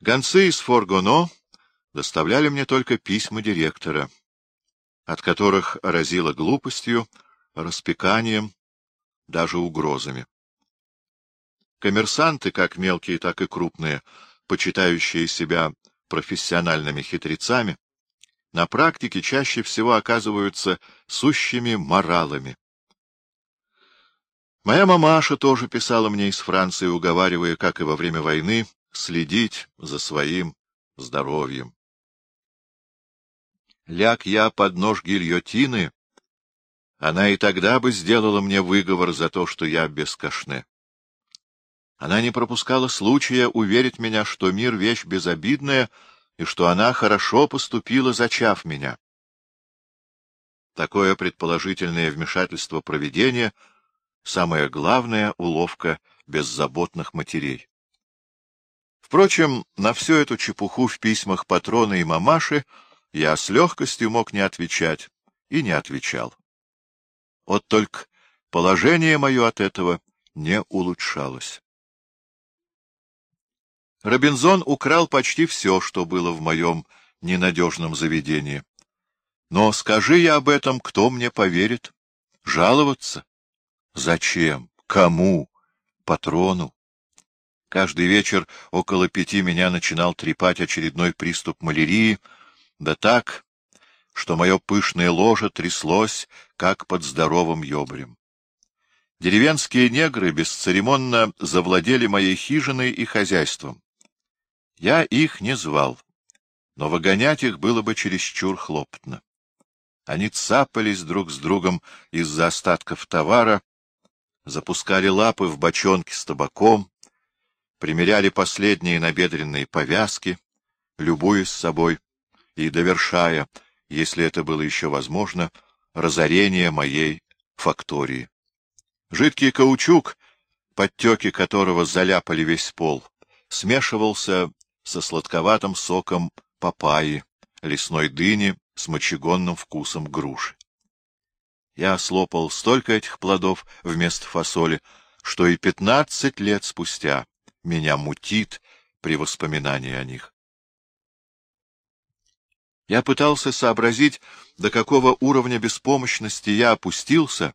Гонцы из Форгоно доставляли мне только письма директора, от которых разило глупостью, распеканием, даже угрозами. Коммерсанты, как мелкие, так и крупные, почитающие себя профессиональными хитрецами, на практике чаще всего оказываются сущими моралами. Моя мамаша тоже писала мне из Франции, уговаривая, как и во время войны, следить за своим здоровьем. Ляг я под нож гильотины, она и тогда бы сделала мне выговор за то, что я без кашне. Она не пропускала случая уверить меня, что мир — вещь безобидная, и что она хорошо поступила, зачав меня. Такое предположительное вмешательство провидения — самая главная уловка беззаботных матерей. Впрочем, на всю эту чепуху в письмах патрона и мамаши я с легкостью мог не отвечать и не отвечал. Вот только положение мое от этого не улучшалось. Робинзон украл почти все, что было в моем ненадежном заведении. Но скажи я об этом, кто мне поверит? Жаловаться? Зачем? Кому? Патрону? Каждый вечер около пяти меня начинал трепать очередной приступ малярии, да так, что мое пышное ложе тряслось, как под здоровым ёбрем. Деревенские негры бесцеремонно завладели моей хижиной и хозяйством. Я их не звал, но выгонять их было бы чересчур хлопотно. Они цапались друг с другом из-за остатков товара, запускали лапы в бочонки с табаком, примеряли последние набедренные повязки, любуясь собой и довершая, если это было еще возможно, разорение моей фактории. Жидкий каучук, подтеки которого заляпали весь пол, смешивался со сладковатым соком папайи, лесной дыни с мочегонным вкусом груши. Я слопал столько этих плодов вместо фасоли, что и пятнадцать лет спустя меня мутит при воспоминании о них. Я пытался сообразить, до какого уровня беспомощности я опустился,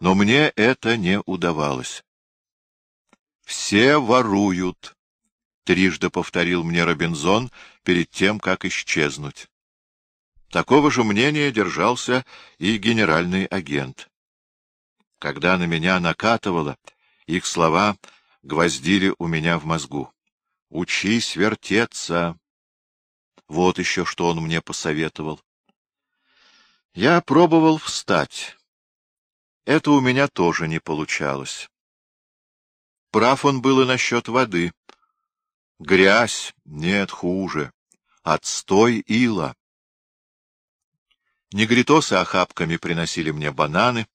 но мне это не удавалось. Все воруют, трижды повторил мне Робинзон перед тем, как исчезнуть. Такого же мнения держался и генеральный агент. Когда на меня накатывало, их слова гвоздили у меня в мозгу. «Учись вертеться!» Вот еще что он мне посоветовал. Я пробовал встать. Это у меня тоже не получалось. Прав он был и насчет воды. Грязь, нет, хуже. Отстой ила. Негритосы охапками приносили мне бананы,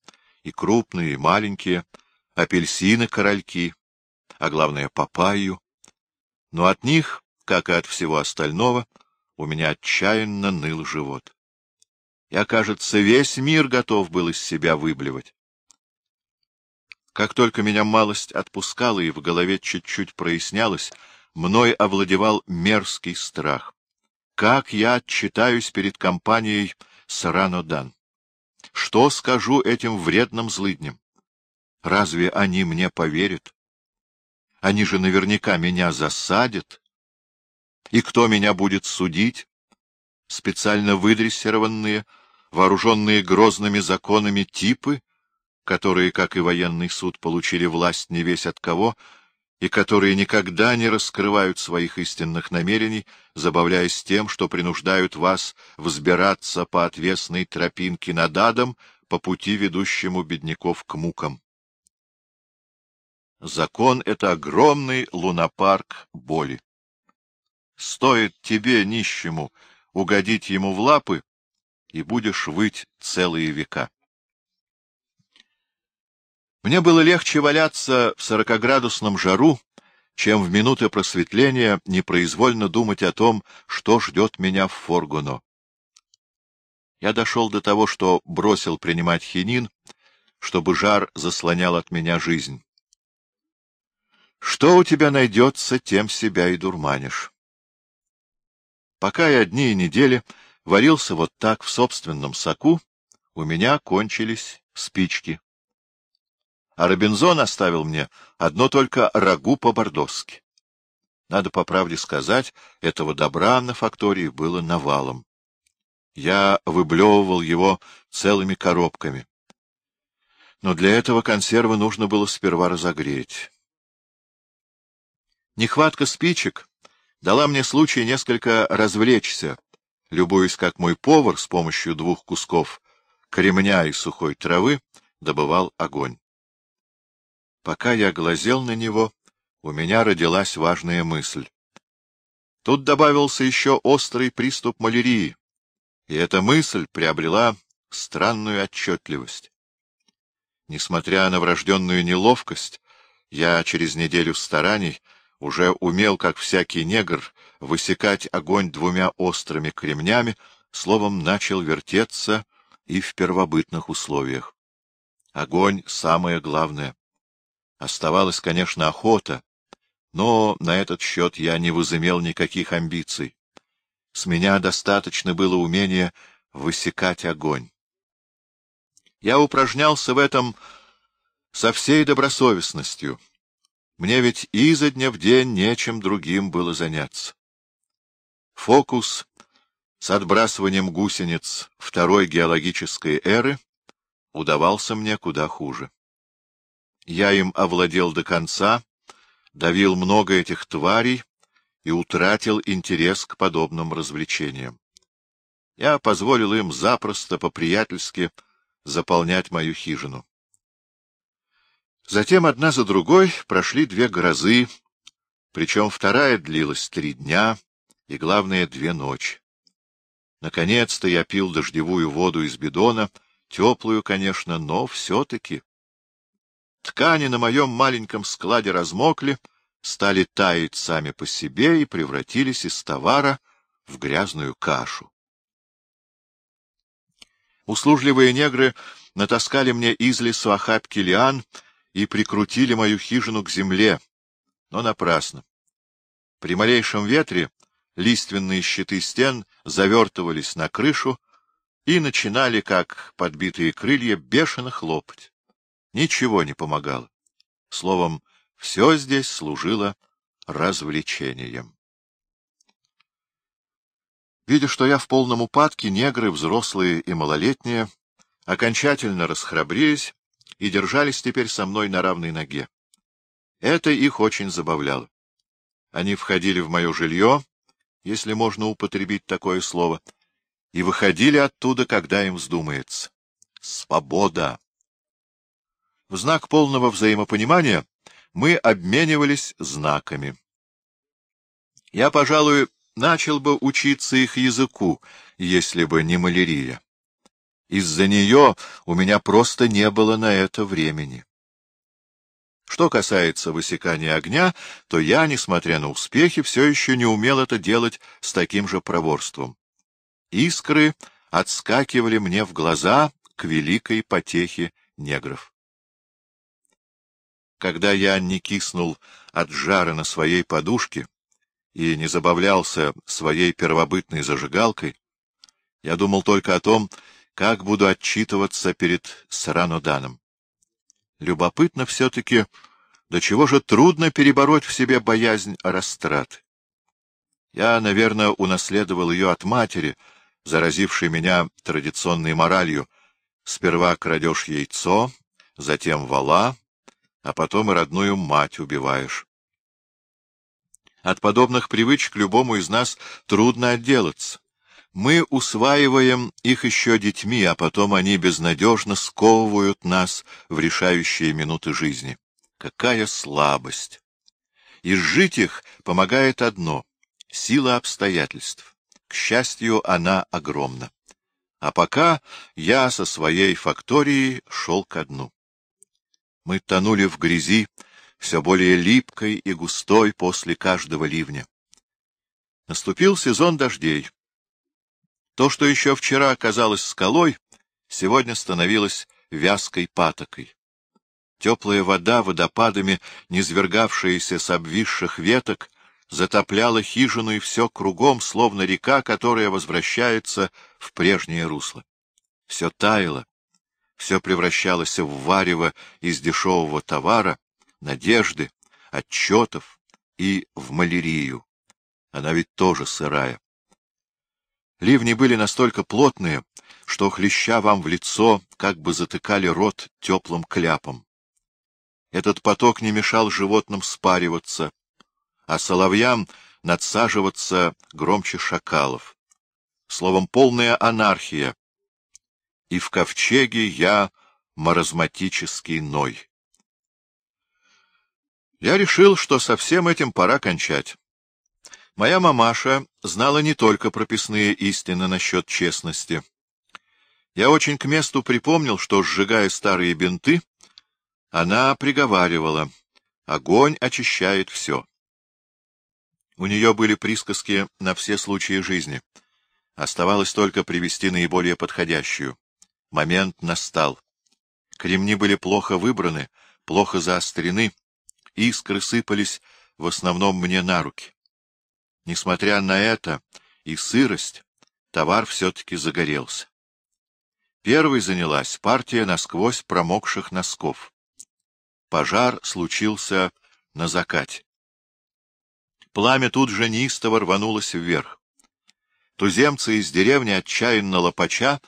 и крупные, и маленькие, апельсины-корольки, а главное — папайю. Но от них, как и от всего остального, у меня отчаянно ныл живот. Я, кажется, весь мир готов был из себя выблевать. Как только меня малость отпускала и в голове чуть-чуть прояснялось, мной овладевал мерзкий страх. Как я отчитаюсь перед компанией Саранодан? Что скажу этим вредным злыдням? Разве они мне поверят? Они же наверняка меня засадят. И кто меня будет судить? Специально выдрессированные, вооруженные грозными законами типы, которые, как и военный суд, получили власть не весь от кого, и которые никогда не раскрывают своих истинных намерений, забавляясь тем, что принуждают вас взбираться по отвесной тропинке над адом по пути, ведущему бедняков к мукам. Закон — это огромный лунопарк боли. Стоит тебе, нищему, угодить ему в лапы, и будешь выть целые века. Мне было легче валяться в сорокоградусном жару, чем в минуты просветления непроизвольно думать о том, что ждет меня в Форгуно. Я дошел до того, что бросил принимать хинин, чтобы жар заслонял от меня жизнь. Что у тебя найдется, тем себя и дурманишь. Пока я дни и недели варился вот так в собственном соку, у меня кончились спички. А Робинзон оставил мне одно только рагу по-бордоски. Надо по правде сказать, этого добра на фактории было навалом. Я выблевывал его целыми коробками. Но для этого консервы нужно было сперва разогреть. Нехватка спичек дала мне случай несколько развлечься, любуясь, как мой повар с помощью двух кусков кремня и сухой травы добывал огонь. Пока я глазел на него, у меня родилась важная мысль. Тут добавился еще острый приступ малярии, и эта мысль приобрела странную отчетливость. Несмотря на врожденную неловкость, я через неделю стараний уже умел, как всякий негр, высекать огонь двумя острыми кремнями, словом, начал вертеться и в первобытных условиях. Огонь — самое главное. Оставалась, конечно, охота, но на этот счет я не возымел никаких амбиций. С меня достаточно было умения высекать огонь. Я упражнялся в этом со всей добросовестностью. Мне ведь изо дня в день нечем другим было заняться. Фокус с отбрасыванием гусениц второй геологической эры удавался мне куда хуже. Я им овладел до конца, давил много этих тварей и утратил интерес к подобным развлечениям. Я позволил им запросто, по-приятельски, заполнять мою хижину. Затем одна за другой прошли две грозы, причем вторая длилась три дня и, главное, две ночи. Наконец-то я пил дождевую воду из бидона, теплую, конечно, но все-таки. Ткани на моем маленьком складе размокли, стали таять сами по себе и превратились из товара в грязную кашу. Услужливые негры натаскали мне из лесу охапки лиан и прикрутили мою хижину к земле, но напрасно. При малейшем ветре лиственные щиты стен завертывались на крышу и начинали, как подбитые крылья, бешено хлопать. Ничего не помогало. Словом, все здесь служило развлечением. Видя, что я в полном упадке, негры, взрослые и малолетние, окончательно расхрабрились и держались теперь со мной на равной ноге. Это их очень забавляло. Они входили в мое жилье, если можно употребить такое слово, и выходили оттуда, когда им вздумается. Свобода! В знак полного взаимопонимания мы обменивались знаками. Я, пожалуй, начал бы учиться их языку, если бы не малярия. Из-за нее у меня просто не было на это времени. Что касается высекания огня, то я, несмотря на успехи, все еще не умел это делать с таким же проворством. Искры отскакивали мне в глаза к великой потехе негров. Когда я не киснул от жара на своей подушке и не забавлялся своей первобытной зажигалкой, я думал только о том, как буду отчитываться перед Сараноданом. Любопытно все-таки, до чего же трудно перебороть в себе боязнь растраты. Я, наверное, унаследовал ее от матери, заразившей меня традиционной моралью. Сперва крадешь яйцо, затем вала, а потом и родную мать убиваешь. От подобных привычек любому из нас трудно отделаться. Мы усваиваем их еще детьми, а потом они безнадежно сковывают нас в решающие минуты жизни. Какая слабость! Изжить их помогает одно — сила обстоятельств. К счастью, она огромна. А пока я со своей факторией шел ко дну. Мы тонули в грязи, все более липкой и густой после каждого ливня. Наступил сезон дождей. То, что еще вчера казалось скалой, сегодня становилось вязкой патокой. Теплая вода, водопадами, низвергавшаяся с обвисших веток, затопляла хижину и все кругом, словно река, которая возвращается в прежнее русло. Все таяло, все превращалось в варево из дешевого товара, надежды, отчетов и в малярию. Она ведь тоже сырая. Ливни были настолько плотные, что, хлеща вам в лицо, как бы затыкали рот теплым кляпом. Этот поток не мешал животным спариваться, а соловьям надсаживаться громче шакалов. Словом, полная анархия. И в ковчеге я маразматический ной. Я решил, что со всем этим пора кончать. Моя мамаша знала не только прописные истины насчет честности. Я очень к месту припомнил, что, сжигая старые бинты, она приговаривала — огонь очищает все. У нее были присказки на все случаи жизни. Оставалось только привести наиболее подходящую. Момент настал. Кремни были плохо выбраны, плохо заострены, искры сыпались в основном мне на руки. Несмотря на это и сырость, товар все-таки загорелся. Первой занялась партия насквозь промокших носков. Пожар случился на закате. Пламя тут же неистово рванулось вверх. Туземцы из деревни отчаянно лопача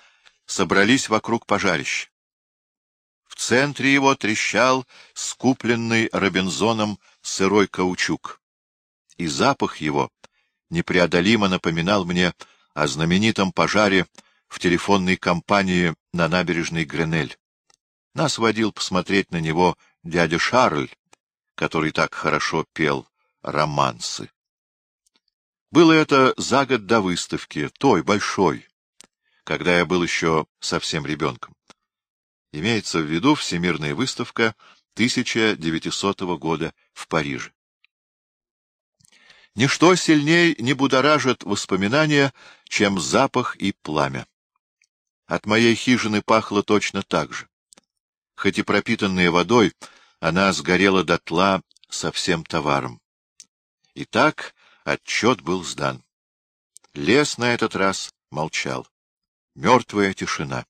собрались вокруг пожарища. В центре его трещал скупленный Робинзоном сырой каучук. И запах его непреодолимо напоминал мне о знаменитом пожаре в телефонной компании на набережной Гренель. Нас водил посмотреть на него дядя Шарль, который так хорошо пел романсы. Было это за год до выставки, той, большой, когда я был еще совсем ребенком. Имеется в виду Всемирная выставка 1900 года в Париже. Ничто сильней не будоражит воспоминания, чем запах и пламя. От моей хижины пахло точно так же. Хоть и пропитанная водой, она сгорела дотла со всем товаром. Итак, отчет был сдан. Лес на этот раз молчал. Мертвая тишина.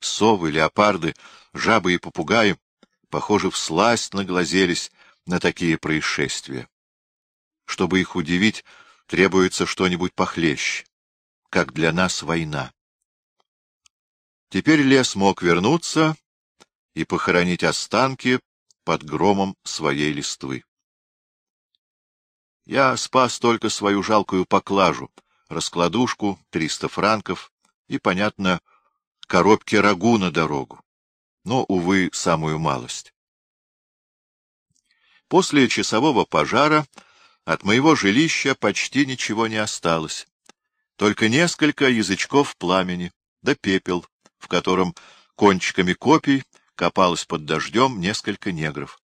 Совы, леопарды, жабы и попугаи, похоже, всласть наглазелись на такие происшествия. Чтобы их удивить, требуется что-нибудь похлеще, как для нас война. Теперь лес мог вернуться и похоронить останки под громом своей листвы. Я спас только свою жалкую поклажу, раскладушку, триста франков и, понятно, коробки рагу на дорогу. Но, увы, самую малость. После часового пожара от моего жилища почти ничего не осталось. Только несколько язычков пламени, да пепел, в котором кончиками копий копалось под дождем несколько негров.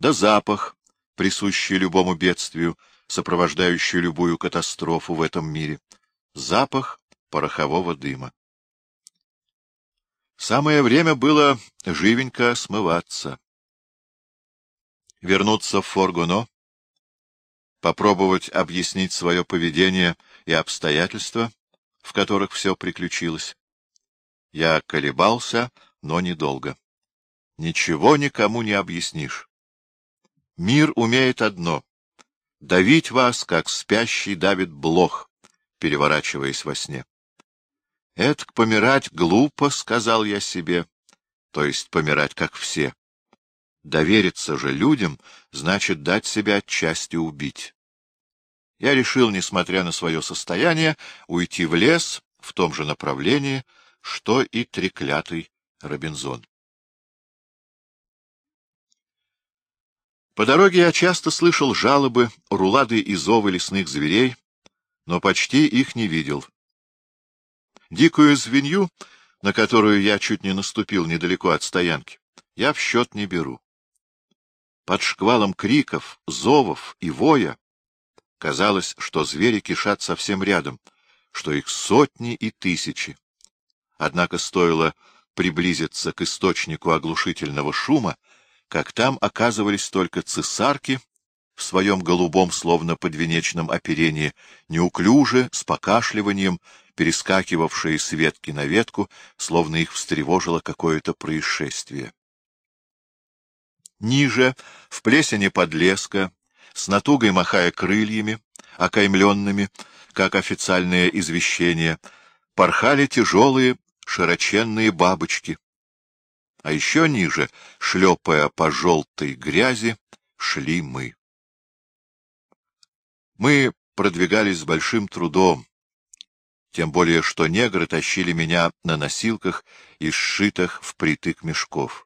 Да запах, присущий любому бедствию, сопровождающий любую катастрофу в этом мире. Запах порохового дыма. Самое время было живенько смываться. Вернуться в Форгуно, попробовать объяснить свое поведение и обстоятельства, в которых все приключилось. Я колебался, но недолго. Ничего никому не объяснишь. Мир умеет одно — давить вас, как спящий давит блох, переворачиваясь во сне. «Этак помирать глупо», — сказал я себе, — то есть помирать, как все. Довериться же людям значит дать себя отчасти убить. Я решил, несмотря на свое состояние, уйти в лес в том же направлении, что и треклятый Робинзон. По дороге я часто слышал жалобы, рулады и зовы лесных зверей, но почти их не видел. Дикую звенью, на которую я чуть не наступил недалеко от стоянки, я в счет не беру. Под шквалом криков, зовов и воя казалось, что звери кишат совсем рядом, что их сотни и тысячи. Однако стоило приблизиться к источнику оглушительного шума, как там оказывались только цесарки, в своем голубом, словно подвенечном оперении, неуклюже, с покашливанием, перескакивавшие с ветки на ветку, словно их встревожило какое-то происшествие. Ниже, в плесени подлеска, с натугой махая крыльями, окаймленными, как официальное извещение, порхали тяжелые широченные бабочки. А еще ниже, шлепая по желтой грязи, шли мы. Мы продвигались с большим трудом, тем более что негры тащили меня на носилках и сшитых впритык мешков.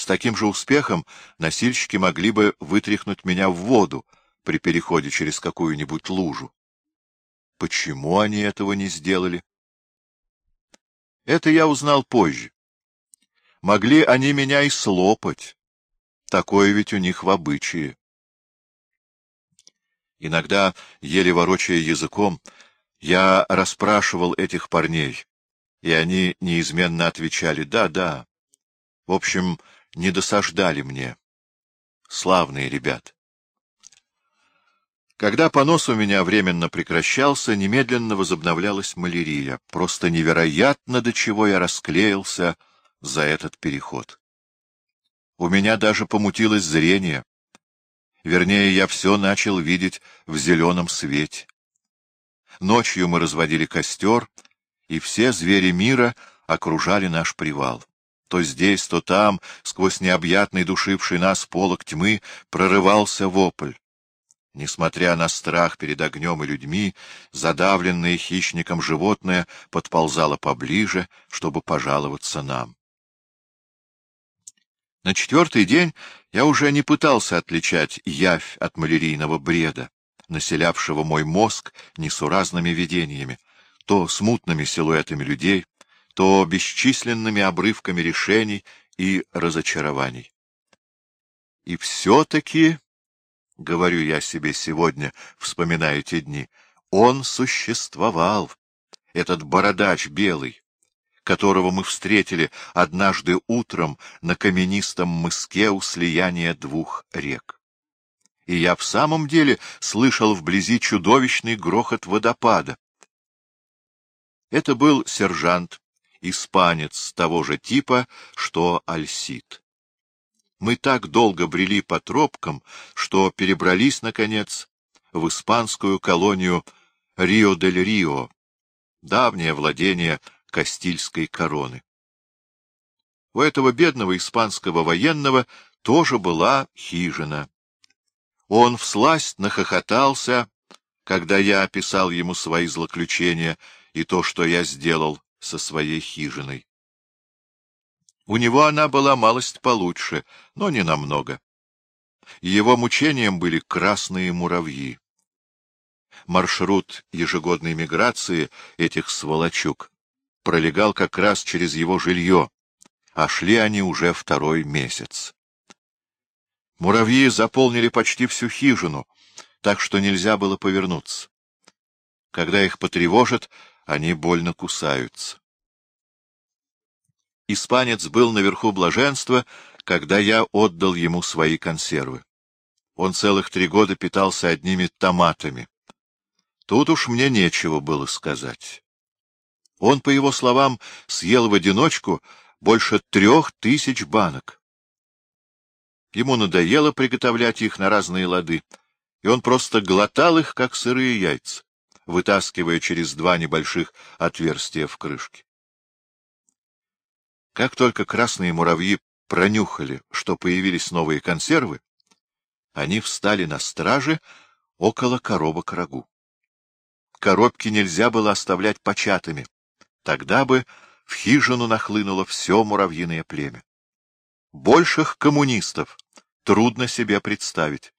С таким же успехом носильщики могли бы вытряхнуть меня в воду при переходе через какую-нибудь лужу. Почему они этого не сделали? Это я узнал позже. Могли они меня и слопать. Такое ведь у них в обычае. Иногда, еле ворочая языком, я расспрашивал этих парней, и они неизменно отвечали «да, да». В общем, не досаждали мне. Славные ребят. Когда понос у меня временно прекращался, немедленно возобновлялась малярия. Просто невероятно, до чего я расклеился за этот переход. У меня даже помутилось зрение. Вернее, я все начал видеть в зеленом свете. Ночью мы разводили костер, и все звери мира окружали наш привал. То здесь, то там, сквозь необъятный душивший нас полок тьмы, прорывался вопль. Несмотря на страх перед огнем и людьми, задавленное хищником животное подползало поближе, чтобы пожаловаться нам. На четвертый день я уже не пытался отличать явь от малярийного бреда, населявшего мой мозг несуразными видениями, то смутными силуэтами людей, то бесчисленными обрывками решений и разочарований. И все-таки, — говорю я себе сегодня, вспоминая те дни, — он существовал, этот бородач белый, которого мы встретили однажды утром на каменистом мыске у слияния двух рек. И я в самом деле слышал вблизи чудовищный грохот водопада. Это был сержант, испанец того же типа, что Альсит. Мы так долго брели по тропкам, что перебрались, наконец, в испанскую колонию Рио-дель-Рио, давнее владение Кастильской короны. У этого бедного испанского военного тоже была хижина. Он всласть нахохотался, когда я описал ему свои злоключения и то, что я сделал со своей хижиной. У него она была малость получше, но не намного. Его мучением были красные муравьи. Маршрут ежегодной миграции этих сволочук пролегал как раз через его жилье, а шли они уже второй месяц. Муравьи заполнили почти всю хижину, так что нельзя было повернуться. Когда их потревожат, они больно кусаются. Испанец был наверху блаженства, когда я отдал ему свои консервы. Он целых три года питался одними томатами. Тут уж мне нечего было сказать. Он, по его словам, съел в одиночку больше трех тысяч банок. Ему надоело приготовлять их на разные лады, и он просто глотал их, как сырые яйца, вытаскивая через два небольших отверстия в крышке. Как только красные муравьи пронюхали, что появились новые консервы, они встали на страже около коробок рагу. Коробки нельзя было оставлять початыми. Тогда бы в хижину нахлынуло все муравьиное племя. Больших коммунистов трудно себе представить.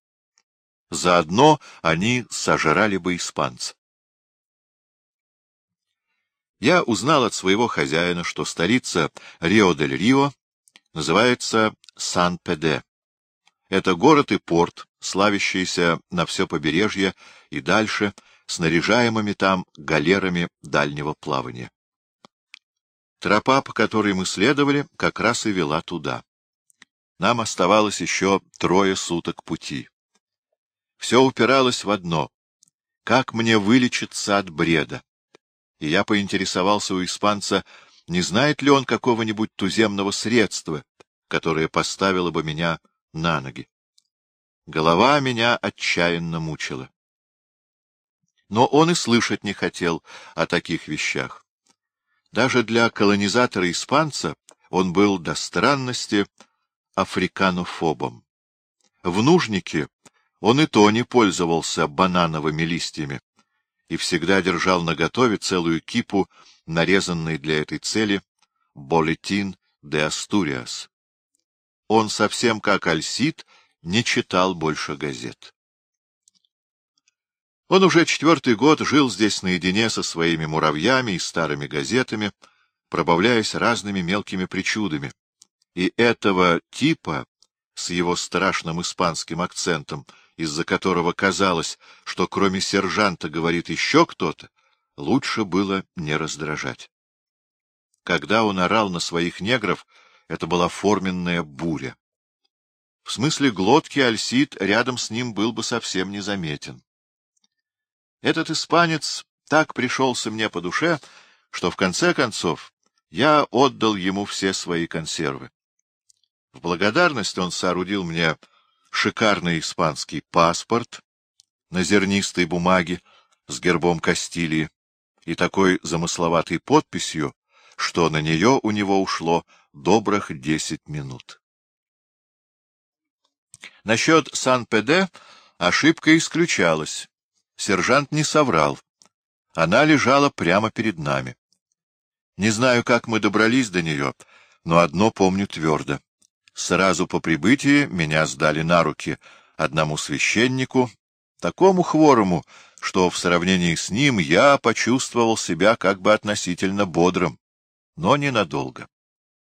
Заодно они сожрали бы испанца. Я узнал от своего хозяина, что столица Рио-дель-Рио называется Сан-Педе. Это город и порт, славящийся на все побережье и дальше, снаряжаемыми там галерами дальнего плавания. Тропа, по которой мы следовали, как раз и вела туда. Нам оставалось еще трое суток пути. Все упиралось в одно — как мне вылечиться от бреда? И я поинтересовался у испанца, не знает ли он какого-нибудь туземного средства, которое поставило бы меня на ноги. Голова меня отчаянно мучила. Но он и слышать не хотел о таких вещах. Даже для колонизатора-испанца он был до странности африканофобом. В нужнике он и то не пользовался банановыми листьями и всегда держал наготове целую кипу, нарезанной для этой цели, «Болетин де Астуриас». Он совсем как Альсид не читал больше газет. Он уже четвертый год жил здесь наедине со своими муравьями и старыми газетами, пробавляясь разными мелкими причудами. И этого типа, с его страшным испанским акцентом, из-за которого казалось, что кроме сержанта говорит еще кто-то, лучше было не раздражать. Когда он орал на своих негров, это была форменная буря. В смысле глотки Альсид рядом с ним был бы совсем незаметен. Этот испанец так пришелся мне по душе, что в конце концов я отдал ему все свои консервы. В благодарность он соорудил мне шикарный испанский паспорт на зернистой бумаге с гербом Кастилии и такой замысловатой подписью, что на нее у него ушло добрых десять минут. Насчет Сан-Педе ошибка исключалась. Сержант не соврал. Она лежала прямо перед нами. Не знаю, как мы добрались до нее, но одно помню твердо. Сразу по прибытии меня сдали на руки одному священнику, такому хворому, что в сравнении с ним я почувствовал себя как бы относительно бодрым, но ненадолго.